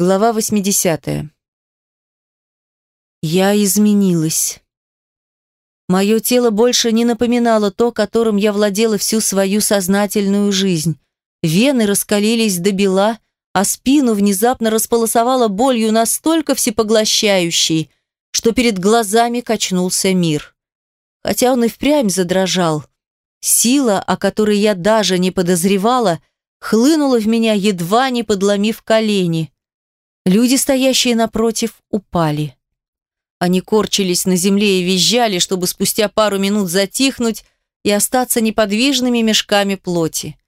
Глава 80. Я изменилась. Мое тело больше не напоминало то, которым я владела всю свою сознательную жизнь. Вены раскалились до бела, а спину внезапно располосовала болью настолько всепоглощающей, что перед глазами качнулся мир. Хотя он и впрямь задрожал. Сила, о которой я даже не подозревала, хлынула в меня, едва не подломив колени – Люди, стоящие напротив, упали. Они корчились на земле и визжали, чтобы спустя пару минут затихнуть и остаться неподвижными мешками плоти.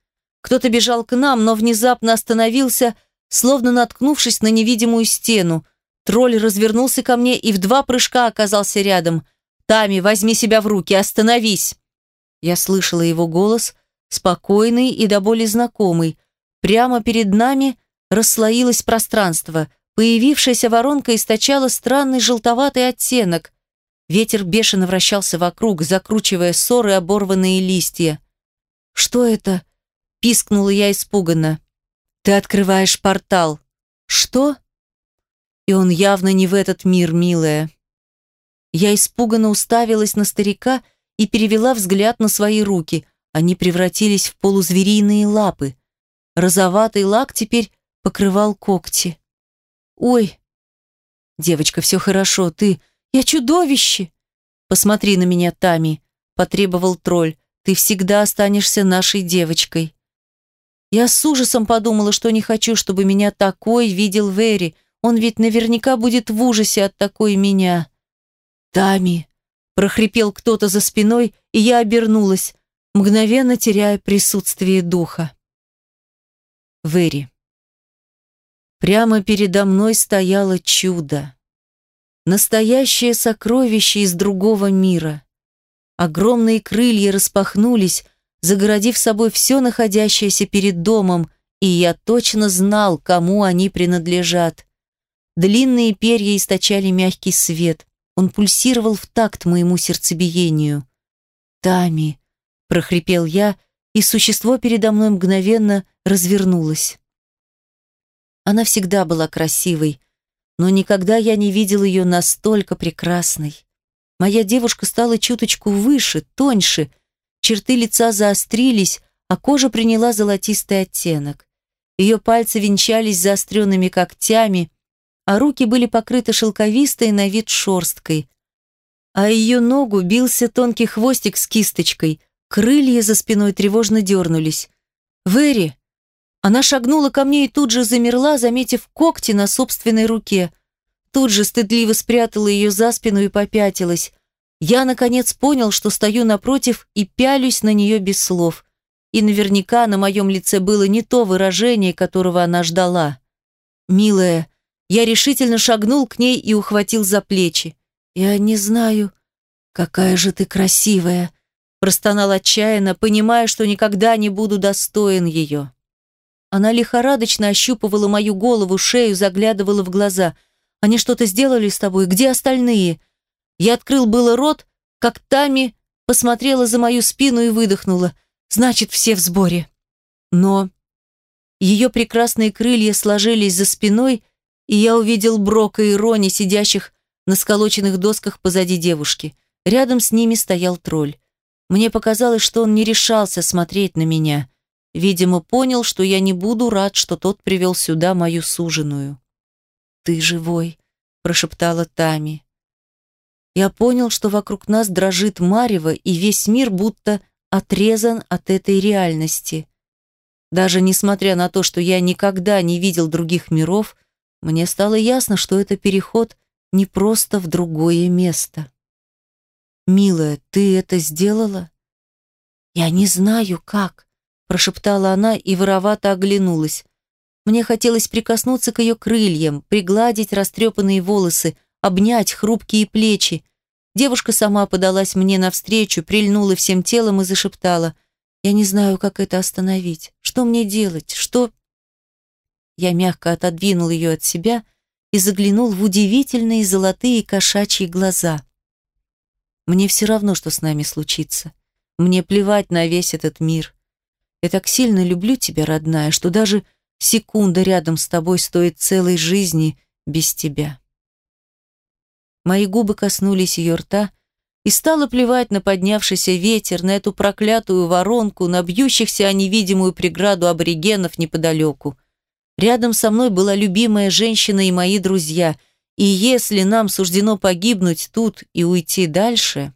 Кто-то бежал к нам, но внезапно остановился, словно наткнувшись на невидимую стену. Тролль развернулся ко мне и в два прыжка оказался рядом. «Тами, возьми себя в руки, остановись!» Я слышала его голос, спокойный и до боли знакомый. Прямо перед нами – расслоилось пространство. Появившаяся воронка источала странный желтоватый оттенок. Ветер бешено вращался вокруг, закручивая ссоры оборванные листья. «Что это?» – пискнула я испуганно. «Ты открываешь портал». «Что?» «И он явно не в этот мир, милая». Я испуганно уставилась на старика и перевела взгляд на свои руки. Они превратились в полузвериные лапы. Розоватый лак теперь покрывал когти. «Ой!» «Девочка, все хорошо, ты...» «Я чудовище!» «Посмотри на меня, Тами», — потребовал тролль. «Ты всегда останешься нашей девочкой». Я с ужасом подумала, что не хочу, чтобы меня такой видел Вэри. Он ведь наверняка будет в ужасе от такой меня. «Тами!» – прохрипел кто-то за спиной, и я обернулась, мгновенно теряя присутствие духа. Вэри. Прямо передо мной стояло чудо. Настоящее сокровище из другого мира. Огромные крылья распахнулись, загородив собой все находящееся перед домом, и я точно знал, кому они принадлежат. Длинные перья источали мягкий свет. Он пульсировал в такт моему сердцебиению. «Тами!» – прохрипел я, и существо передо мной мгновенно развернулось. Она всегда была красивой, но никогда я не видел ее настолько прекрасной. Моя девушка стала чуточку выше, тоньше, черты лица заострились, а кожа приняла золотистый оттенок. Ее пальцы венчались заостренными когтями, а руки были покрыты шелковистой на вид шерсткой. А ее ногу бился тонкий хвостик с кисточкой, крылья за спиной тревожно дернулись. «Вэри!» Она шагнула ко мне и тут же замерла, заметив когти на собственной руке. Тут же стыдливо спрятала ее за спину и попятилась. Я, наконец, понял, что стою напротив и пялюсь на нее без слов. И наверняка на моем лице было не то выражение, которого она ждала. «Милая», я решительно шагнул к ней и ухватил за плечи. «Я не знаю, какая же ты красивая», простонал отчаянно, понимая, что никогда не буду достоин ее. Она лихорадочно ощупывала мою голову, шею, заглядывала в глаза. «Они что-то сделали с тобой? Где остальные?» Я открыл было рот, как Тами посмотрела за мою спину и выдохнула. «Значит, все в сборе». Но ее прекрасные крылья сложились за спиной, и я увидел Брока и Рони, сидящих на сколоченных досках позади девушки. Рядом с ними стоял тролль. Мне показалось, что он не решался смотреть на меня. Видимо, понял, что я не буду рад, что тот привел сюда мою суженую. «Ты живой», – прошептала Тами. Я понял, что вокруг нас дрожит марево, и весь мир будто отрезан от этой реальности. Даже несмотря на то, что я никогда не видел других миров, мне стало ясно, что это переход не просто в другое место. «Милая, ты это сделала?» «Я не знаю, как», прошептала она и воровато оглянулась. Мне хотелось прикоснуться к ее крыльям, пригладить растрепанные волосы, обнять хрупкие плечи. Девушка сама подалась мне навстречу, прильнула всем телом и зашептала. «Я не знаю, как это остановить. Что мне делать? Что...» Я мягко отодвинул ее от себя и заглянул в удивительные золотые кошачьи глаза. «Мне все равно, что с нами случится. Мне плевать на весь этот мир. Я так сильно люблю тебя, родная, что даже секунда рядом с тобой стоит целой жизни без тебя. Мои губы коснулись ее рта, и стало плевать на поднявшийся ветер, на эту проклятую воронку, на бьющихся о невидимую преграду аборигенов неподалеку. Рядом со мной была любимая женщина и мои друзья, и если нам суждено погибнуть тут и уйти дальше...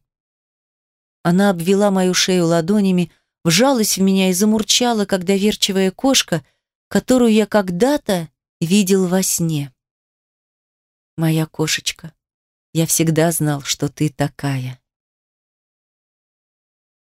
Она обвела мою шею ладонями, вжалась в меня и замурчала, как доверчивая кошка, которую я когда-то видел во сне. Моя кошечка. Я всегда знал, что ты такая.